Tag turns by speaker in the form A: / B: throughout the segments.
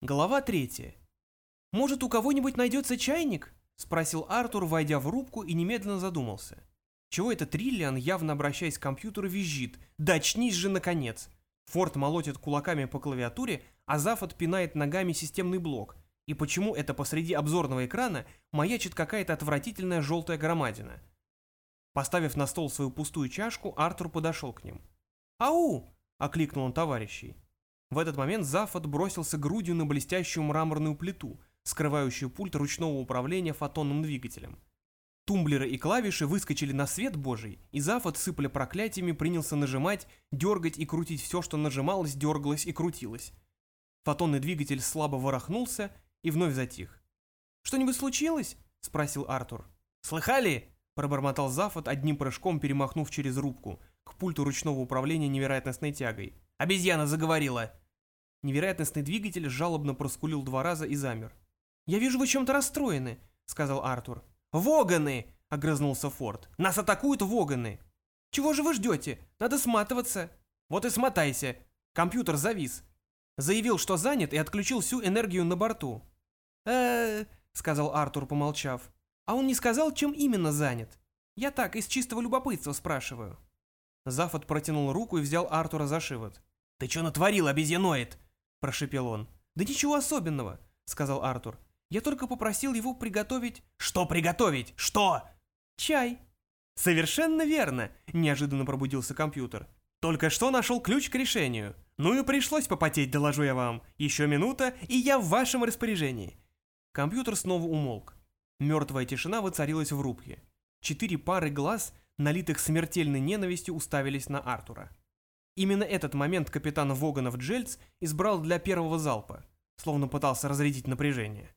A: Глава третья. «Может, у кого-нибудь найдется чайник?» — спросил Артур, войдя в рубку и немедленно задумался. Чего это Триллиан, явно обращаясь к компьютеру, визжит? «Да очнись же, наконец!» Форд молотит кулаками по клавиатуре, а Зафот пинает ногами системный блок. И почему это посреди обзорного экрана маячит какая-то отвратительная желтая громадина? Поставив на стол свою пустую чашку, Артур подошел к ним. «Ау!» — окликнул он товарищей. В этот момент Зафот бросился грудью на блестящую мраморную плиту, скрывающую пульт ручного управления фотонным двигателем. Тумблеры и клавиши выскочили на свет божий, и Зафот, сыпля проклятиями, принялся нажимать, дергать и крутить все, что нажималось, дергалось и крутилось. Фотонный двигатель слабо ворохнулся и вновь затих. «Что-нибудь случилось?» — спросил Артур. «Слыхали?» — пробормотал Зафот, одним прыжком перемахнув через рубку, к пульту ручного управления невероятностной тягой. «Обезьяна заговорила!» Невероятностный двигатель жалобно проскулил два раза и замер. «Я вижу, вы чем-то расстроены», — сказал Артур. «Воганы!» — огрызнулся Форд. «Нас атакуют воганы!» «Чего же вы ждете? Надо сматываться!» «Вот и смотайся!» Компьютер завис. Заявил, что занят, и отключил всю энергию на борту. э сказал Артур, помолчав. «А он не сказал, чем именно занят? Я так, из чистого любопытства спрашиваю». Зафот протянул руку и взял Артура за шивот. «Ты что натворил, обезьяноид?» – прошепел он. «Да ничего особенного», – сказал Артур. «Я только попросил его приготовить...» «Что приготовить? Что?» «Чай». «Совершенно верно», – неожиданно пробудился компьютер. «Только что нашел ключ к решению. Ну и пришлось попотеть, доложу я вам. Еще минута, и я в вашем распоряжении». Компьютер снова умолк. Мертвая тишина воцарилась в рубке. Четыре пары глаз, налитых смертельной ненавистью, уставились на Артура. Именно этот момент капитан Воганов Джельц избрал для первого залпа, словно пытался разрядить напряжение.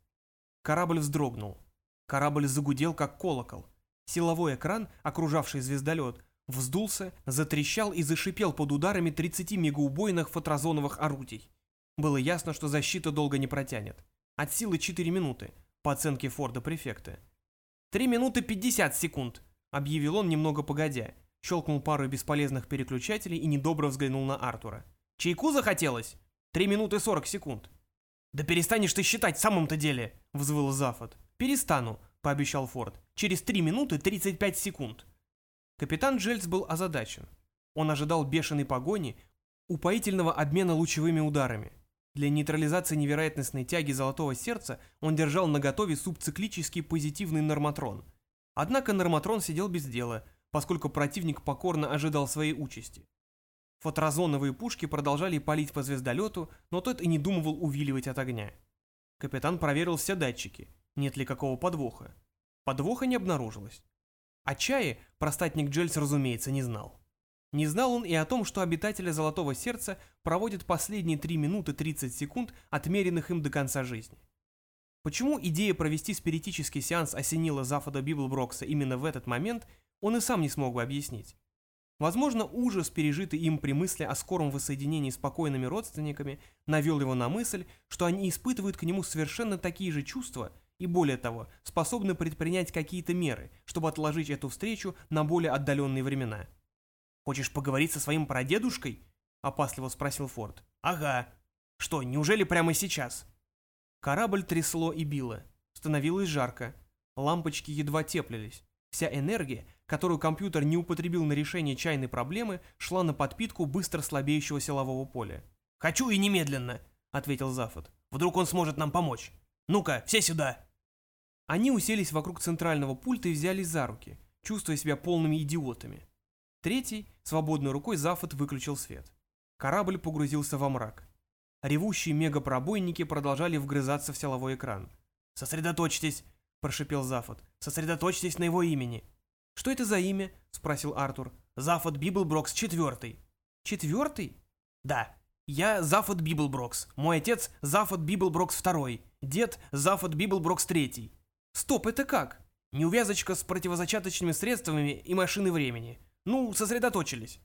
A: Корабль вздрогнул. Корабль загудел, как колокол. Силовой экран, окружавший звездолет, вздулся, затрещал и зашипел под ударами 30 мегаубойных фотразоновых орудий. Было ясно, что защита долго не протянет. От силы 4 минуты, по оценке Форда-префекта. «Три минуты 50 секунд», — объявил он немного погодя, щелкнул пару бесполезных переключателей и недобро взглянул на Артура. «Чайку захотелось? Три минуты сорок секунд». «Да перестанешь ты считать в самом-то деле!» — взвыл Зафот. «Перестану», — пообещал Форд. «Через три минуты тридцать пять секунд». Капитан Джельс был озадачен. Он ожидал бешеной погони, упоительного обмена лучевыми ударами. Для нейтрализации невероятностной тяги золотого сердца он держал наготове субциклический позитивный норматрон. Однако норматрон сидел без дела, поскольку противник покорно ожидал своей участи. Фотразоновые пушки продолжали палить по звездолету, но тот и не думал увиливать от огня. Капитан проверил все датчики, нет ли какого подвоха. Подвоха не обнаружилось. О чае простатник Джельс, разумеется, не знал. Не знал он и о том, что обитатели Золотого Сердца проводят последние 3 минуты 30 секунд, отмеренных им до конца жизни. Почему идея провести спиритический сеанс осенила Зафода Библброкса именно в этот момент – он и сам не смог бы объяснить. Возможно, ужас, пережитый им при мысли о скором воссоединении с покойными родственниками, навел его на мысль, что они испытывают к нему совершенно такие же чувства и, более того, способны предпринять какие-то меры, чтобы отложить эту встречу на более отдаленные времена. «Хочешь поговорить со своим прадедушкой?» – опасливо спросил Форд. «Ага. Что, неужели прямо сейчас?» Корабль трясло и било. Становилось жарко. Лампочки едва теплились. Вся энергия, которую компьютер не употребил на решение чайной проблемы, шла на подпитку быстро слабеющего силового поля. «Хочу и немедленно», — ответил Зафот. «Вдруг он сможет нам помочь. Ну-ка, все сюда!» Они уселись вокруг центрального пульта и взялись за руки, чувствуя себя полными идиотами. Третий, свободной рукой Зафод выключил свет. Корабль погрузился во мрак. Ревущие мегапробойники продолжали вгрызаться в силовой экран. «Сосредоточьтесь!» – прошипел Зафод. «Сосредоточьтесь на его имени. «Что это за имя?» — спросил Артур. «Зафод Библброкс четвертый». «Четвертый?» «Да. Я Зафод Библброкс. Мой отец Зафод Библброкс второй. Дед Зафод Библброкс третий». «Стоп, это как?» «Неувязочка с противозачаточными средствами и машины времени. Ну, сосредоточились».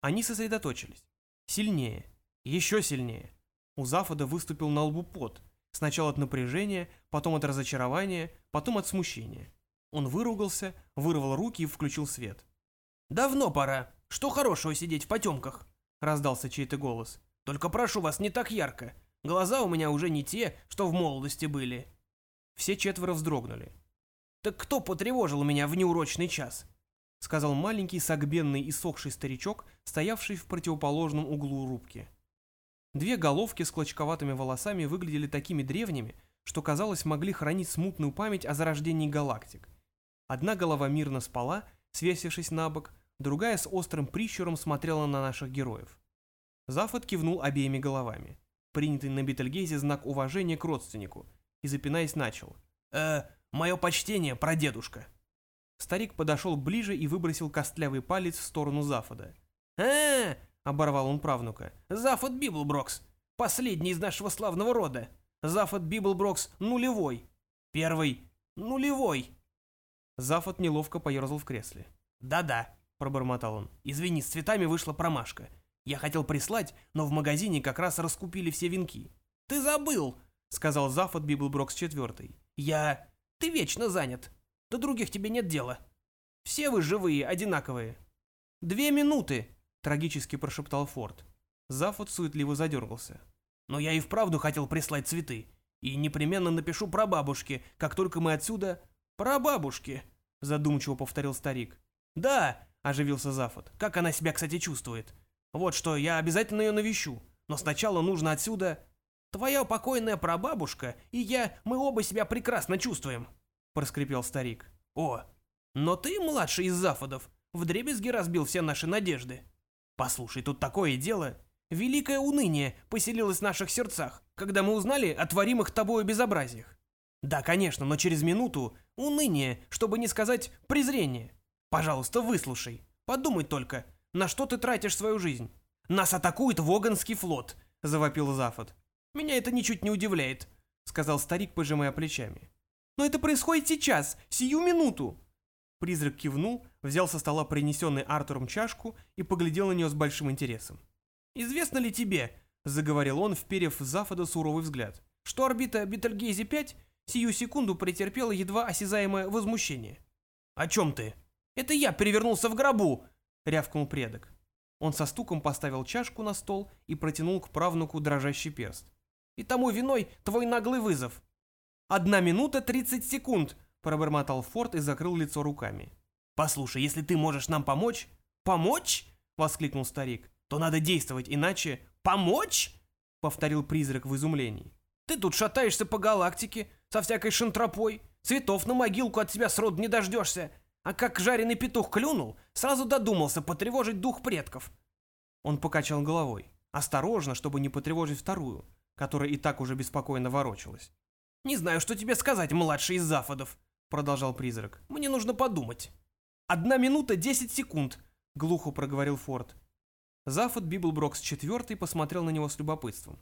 A: Они сосредоточились. Сильнее. Еще сильнее. У Зафода выступил на лбу пот. Сначала от напряжения, потом от разочарования, потом от смущения. Он выругался, вырвал руки и включил свет. «Давно пора. Что хорошего сидеть в потемках?» — раздался чей-то голос. «Только прошу вас, не так ярко.
B: Глаза у меня уже не те, что в молодости были.
A: Все четверо вздрогнули.
B: Так кто потревожил меня в неурочный час?
A: Сказал маленький, согбенный и сохший старичок, стоявший в противоположном углу рубки. Две головки с клочковатыми волосами выглядели такими древними, что, казалось, могли хранить смутную память о зарождении галактик. Одна голова мирно спала, свесившись на бок, другая с острым прищуром смотрела на наших героев. Зафод кивнул обеими головами. Принятый на Бетельгейзе знак уважения к родственнику. И запинаясь начал.
B: «Э, мое почтение, прадедушка».
A: Старик подошел ближе и выбросил костлявый палец в сторону Зафода.
B: э оборвал он правнука. «Зафод Библброкс, последний из нашего славного рода. Зафод Библброкс нулевой. Первый нулевой».
A: Зафод неловко поерзал в кресле.
B: «Да-да», — пробормотал он. «Извини, с цветами вышла промашка. Я хотел прислать, но в магазине как раз раскупили все венки». «Ты забыл», — сказал Зафод Библброкс четвертый. «Я... Ты вечно занят. До других тебе нет дела. Все вы живые, одинаковые». «Две минуты», — трагически прошептал Форд. Зафод суетливо задергался. «Но я и вправду хотел прислать цветы. И непременно напишу прабабушке, как только мы отсюда...» «Про бабушки», — задумчиво повторил старик. «Да», — оживился Зафот. «Как она себя, кстати, чувствует? Вот что, я обязательно ее навещу. Но сначала нужно отсюда...» «Твоя покойная прабабушка и я, мы оба себя прекрасно чувствуем», — проскрипел старик. «О, но ты, младший из Зафодов, вдребезги разбил все наши надежды. Послушай, тут такое дело. Великое уныние поселилось в наших сердцах, когда мы узнали о творимых тобою безобразиях. Да, конечно, но через минуту уныние, чтобы не сказать презрение. Пожалуйста, выслушай. Подумай только, на что ты тратишь свою жизнь? Нас атакует Воганский флот, завопил Зафот. Меня это ничуть не удивляет, сказал старик, пожимая плечами. Но это происходит сейчас, сию минуту. Призрак кивнул, взял со стола принесенный Артуром чашку и поглядел на нее с большим интересом. «Известно ли тебе, — заговорил он, вперев в Зафода суровый взгляд, — что орбита Бетельгейзе-5 сию секунду претерпела едва осязаемое возмущение?» «О чем ты?» «Это я перевернулся в гробу!» — рявкнул предок. Он со стуком поставил чашку на стол и протянул к правнуку дрожащий перст. «И тому виной твой наглый вызов!» «Одна минута тридцать секунд!» — пробормотал Форд и закрыл лицо руками. «Послушай, если ты можешь нам помочь...» «Помочь?» — воскликнул старик. «То надо действовать, иначе...» «Помочь?» — повторил призрак в изумлении. «Ты тут шатаешься по галактике, со всякой шантропой, цветов на могилку от тебя сроду не дождешься, а как жареный петух клюнул, сразу додумался потревожить дух предков. Он покачал головой, осторожно, чтобы не потревожить вторую, которая и так уже беспокойно ворочалась. «Не знаю, что тебе сказать, младший из Зафодов», — продолжал призрак. «Мне нужно подумать». «Одна минута десять секунд», — глухо проговорил Форд. Зафод Библброкс четвертый посмотрел на него с любопытством.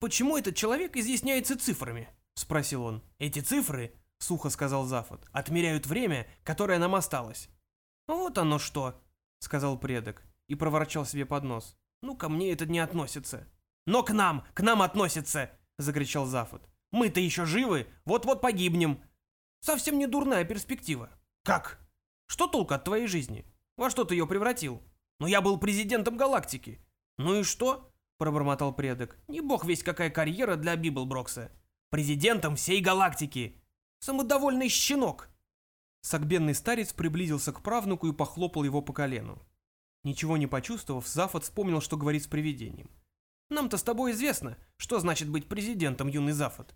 B: «Почему этот человек изъясняется цифрами?» — спросил он. «Эти цифры сухо сказал Зафод. «Отмеряют время, которое нам осталось». «Вот оно что», — сказал предок и проворчал себе под нос. «Ну, ко мне это не относится». «Но к нам, к нам относится!» — закричал Зафод. «Мы-то еще живы, вот-вот погибнем». «Совсем не дурная перспектива». «Как? Что толку от твоей жизни? Во что ты ее превратил? Ну, я был президентом галактики». «Ну и что?» — пробормотал предок. «Не бог весь какая карьера для Библброкса. Президентом всей галактики!» Самодовольный щенок!» Согбенный старец приблизился к правнуку и похлопал его по колену. Ничего не почувствовав, Зафот вспомнил, что говорит с привидением. «Нам-то с тобой известно, что значит быть президентом, юный Зафот.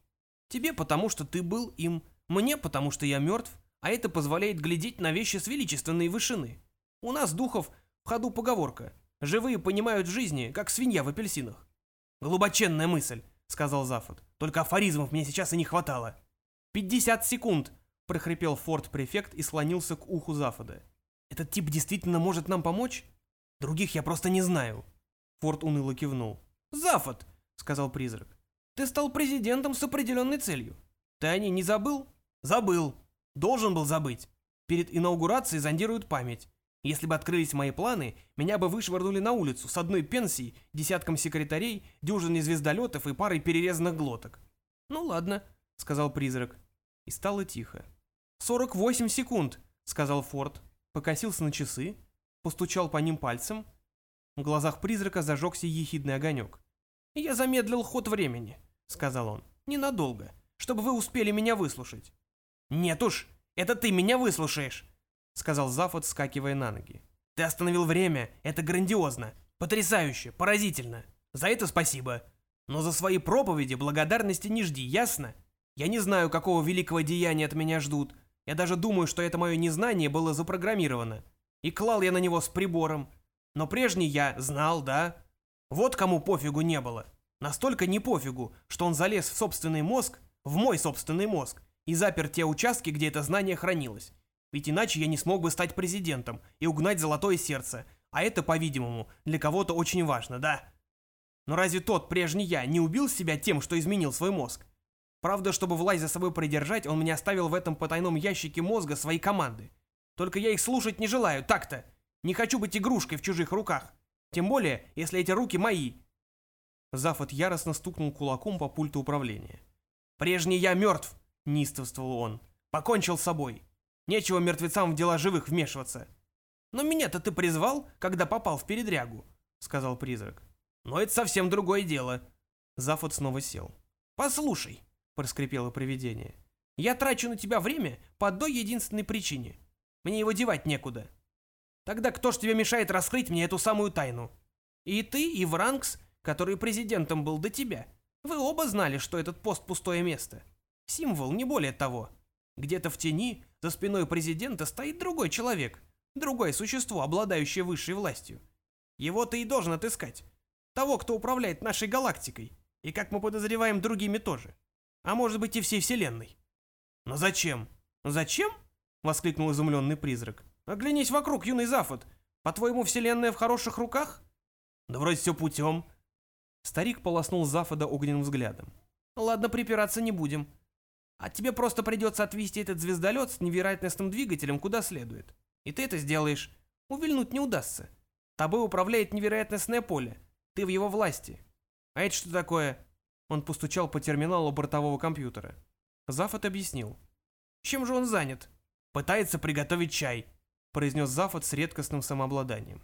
B: Тебе потому, что ты был им, мне потому, что я мертв, а это позволяет глядеть на вещи с величественной вышины. У нас, духов, в ходу поговорка. Живые понимают жизни, как свинья в апельсинах». «Глубоченная мысль», — сказал Зафот. «Только афоризмов мне сейчас и не хватало». «Пятьдесят секунд!» – прохрипел форт-префект и слонился к уху Зафода. «Этот тип действительно может нам помочь? Других я просто не знаю». Форд уныло кивнул. «Зафод!» – сказал призрак. «Ты стал президентом с определенной целью. Ты о ней не забыл?» «Забыл. Должен был забыть. Перед инаугурацией зондируют память. Если бы открылись мои планы, меня бы вышвырнули на улицу с одной пенсией, десятком секретарей, дюжиной звездолетов и парой перерезанных глоток. «Ну ладно», — сказал призрак. И стало тихо. «Сорок восемь секунд», — сказал Форд. Покосился на часы, постучал по ним пальцем. В глазах призрака зажегся ехидный огонек. «Я замедлил ход времени. — сказал он. «Ненадолго, чтобы вы успели меня выслушать». «Нет уж, это ты меня выслушаешь», — сказал Зафот, скакивая на ноги. «Ты остановил время, это грандиозно, потрясающе, поразительно. За это спасибо. Но за свои проповеди благодарности не жди, ясно? Я не знаю, какого великого деяния от меня ждут. Я даже думаю, что это мое незнание было запрограммировано. И клал я на него с прибором. Но прежний я знал, да? Вот кому пофигу не было. Настолько не пофигу, что он залез в собственный мозг, в мой собственный мозг, и запер те участки, где это знание хранилось. Ведь иначе я не смог бы стать президентом и угнать золотое сердце, а это, по-видимому, для кого-то очень важно, да? Но разве тот прежний я не убил себя тем, что изменил свой мозг? Правда, чтобы власть за собой придержать, он мне оставил в этом потайном ящике мозга свои команды. Только я их слушать не желаю, так-то. Не хочу быть игрушкой в чужих руках. Тем более, если эти руки мои, Зафот яростно стукнул кулаком по пульту управления. «Прежний я мертв!» — неистовствовал он. «Покончил с собой. Нечего мертвецам в дела живых вмешиваться». «Но меня-то ты призвал, когда попал в передрягу», — сказал призрак. «Но это совсем другое дело». Зафот снова сел. «Послушай», — проскрипело привидение. «Я трачу на тебя время по одной единственной причине. Мне его девать некуда. Тогда кто ж тебе мешает раскрыть мне эту самую тайну? И ты, и Вранкс который президентом был до тебя. Вы оба знали, что этот пост пустое место. Символ, не более того. Где-то в тени, за спиной президента, стоит другой человек, другое существо, обладающее высшей властью. Его ты и должен отыскать. Того, кто управляет нашей галактикой, и, как мы подозреваем, другими тоже. А может быть и всей Вселенной. Но зачем? Зачем? Воскликнул изумленный призрак. Оглянись вокруг, юный Зафот. По-твоему, Вселенная в хороших руках? Да вроде все путем. Старик полоснул Зафода огненным взглядом. «Ладно, припираться не будем. А тебе просто придется отвезти этот звездолет с невероятностным двигателем куда следует. И ты это сделаешь. Увильнуть не удастся. Тобой управляет невероятностное поле. Ты в его власти. А это что такое?» Он постучал по терминалу бортового компьютера. Зафот объяснил. «Чем же он занят?» «Пытается приготовить чай», — произнес Зафот с редкостным самообладанием.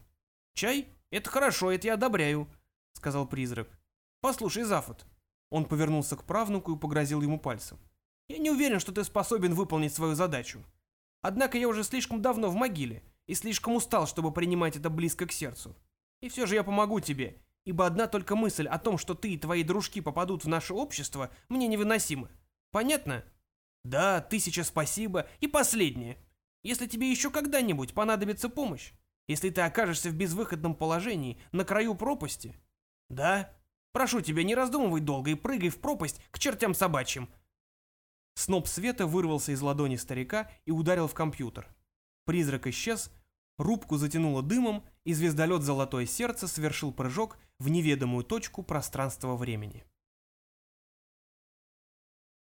B: «Чай? Это хорошо, это я одобряю. — сказал призрак. «Послушай, Зафот». Он повернулся к правнуку и погрозил ему пальцем. «Я не уверен, что ты способен выполнить свою задачу. Однако я уже слишком давно в могиле и слишком устал, чтобы принимать это близко к сердцу. И все же я помогу тебе, ибо одна только мысль о том, что ты и твои дружки попадут в наше общество, мне невыносима. Понятно? Да, тысяча спасибо. И последнее. Если тебе еще когда-нибудь понадобится помощь, если ты окажешься в безвыходном положении, на краю пропасти, «Да? Прошу тебя, не раздумывай долго и прыгай в пропасть к чертям собачьим». Сноп света вырвался из ладони старика и ударил в компьютер. Призрак исчез, рубку затянуло дымом, и звездолет «Золотое сердце» совершил прыжок в неведомую точку пространства-времени.